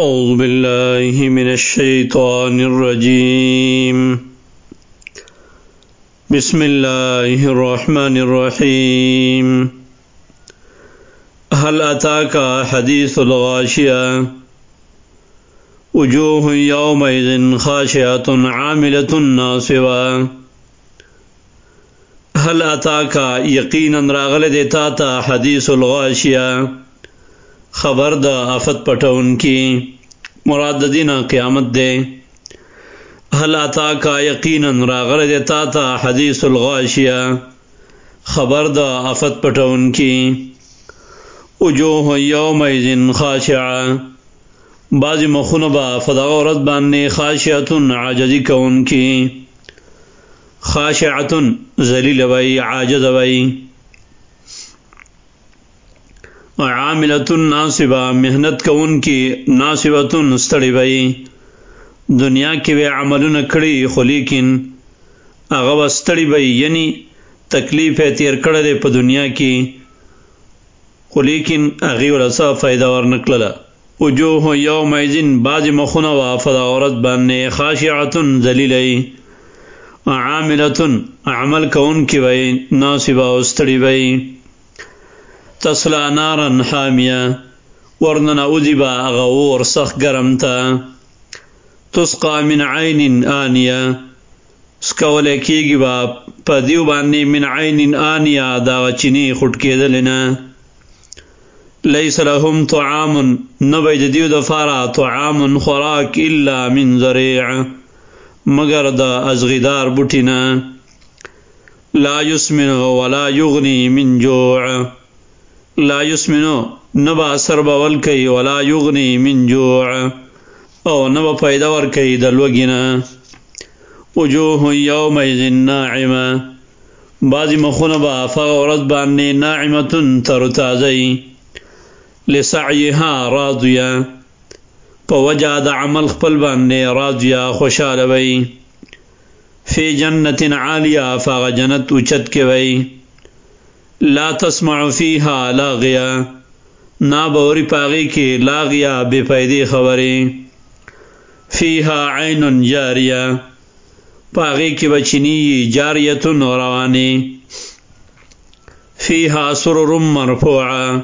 أعوذ بالله من الشيطان الرجيم. بسم الله الرحمن الرحيم. هل أتاك حديث الغاشية؟ وجوه يومئذ خاشعة عاملة ناصبة. هل أتاك يقينا راغل ديتاتا حديث الغاشية؟ خبر دا آفت پٹون کی مراد دینا قیامت دے۔ حل آتا کا یقیناً راغر دیتا تھا حدیث الغاشیہ؟ خبر دا آفت پٹون کی۔ اجوہ یوم خاشعہ۔ بعض مخنبا فدا عورت باننے خاشعتن عاجزی کون کی۔ خاشعتن ذلیل وئی، عاجز وئی۔ عاملتن ناصبہ محنت کو ان کی ناصبتن استڑی بئی۔ دنیا کی وے عمل نکھڑی خلیکن اغب استڑی بئی یعنی تکلیف ہے تیر کڑ دے پا دنیا کی۔ خلیکن اغی ورسا فائدہ ور نکللا۔ وجوہ یوم ایزن باز مخون و فدا عورت باننے خاشعتن ذلیلئی عاملتن عمل کون کی بئی ناصبہ استڑی بئی۔ تسلا نارن حامیہ ورننا ادیبا غور سخ گرم تھا۔ تسقا من عین آنیا سکول کی گی با پدیو بانی من عین آنیا دا چینی خٹکے دلنا لیس لهم طعام نبید دیو دفارا طعام خوراک الا من ذریع مگر دا ازغدار بٹینا لا يسمن ولا يغني من جوع۔ لا يسمنو نبا سر بول کئی ولا یغنی من جوع، او نبا پیدا ور کئی دلوگینا وجوه یومئذ ناعمہ، بعضی مخون با فغورت باننے ناعمتن تر تازئی لسعیها راضیا پا وجہ دا عمل خپل باننے راضیا خوشحال وئی فی جنت عالیہ فاغ جنت اچت کے وئی لا تسمع فيها لاغیا نا بوری پاغی کی لاغیا بے فائدی خبریں فيها عین جاریہ پاغی کی بچنی جاریتن روانی. فيها سرر مرفوعا.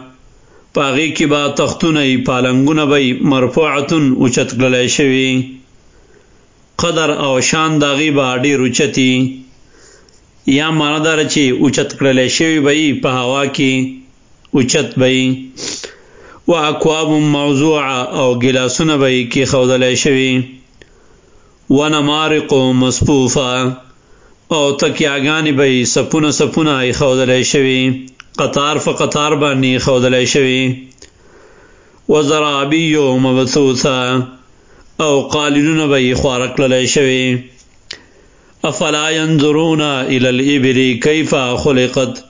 پاغی کی با تختن پالنگن بئی مرفوعتن اچت گلے شوی. قدر او شان داغی با ڈی رچتی یا ماندار چی اچت کرلے شوی بئی پہاوا کی اچت بئی و اکواب موضوع او گلا سن بئی کی خودلے شوی و نمارق مصفوفا او تکیا گانی بئی سپن سپنا خودلے شوی قطار فقطار بانی خودلے شوی و ذرابی مبثوثا او قالنون بئی خوارق للے شوی افلا ينظرون الى الابل كيف خلقت؟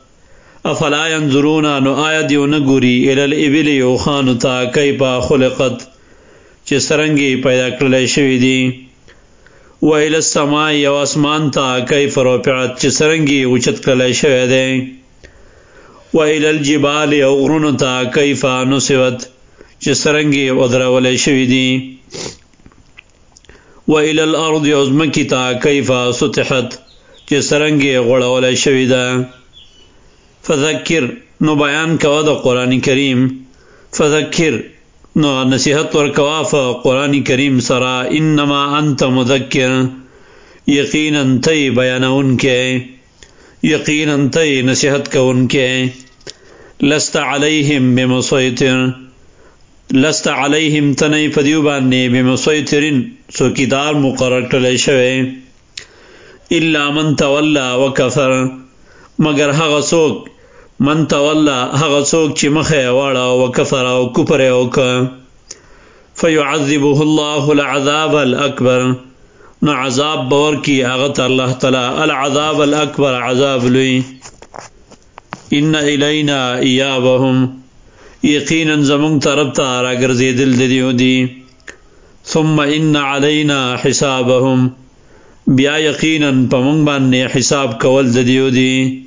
افلا ينظرون نو آیت یو نګوري الى الابل یو خان تا كيف خلقت؟ چې سرنګي پیدا کړل شوی دی. و الى السماء یو اسمان تا كيف رفعت چې سرنګي اوچت کړل شوی دی. و الى الجبال یو غرون تا كيف نصبت؟ چې سرنګي ودرول شوی دی. و الى الارض یوزمکی تا کیفا سطحت چې سرنګي غړول شوی دا فذکر نو بیان کوا د قران کریم. فذکر نو نصیحت ور کوا ف قران کریم سرا. انما انت مذکر یقینا تی بیانون کې یقینا تی نصیحت کون کې لست علیہم بمسیطر لست علیہم تنئی پدیو باندې بمسیطرن سو کدار مقرر کړل شوی الا من تولا وکفر۔ مگر هغه څوک من تولا هغه څوک چې مخه واړه او کفر او کفر او ک فيعذبه الله العذاب الاكبر نو عذاب بور کی هغه الله تعالی، العذاب الاكبر عذاب لوی ان الینا ایابهم یقینا زمون طرف تا را ګرځیدل دیو دی. ثم ان علینا حسابهم. بیا یقینا پمنگ باندې حساب کول د دیو دی.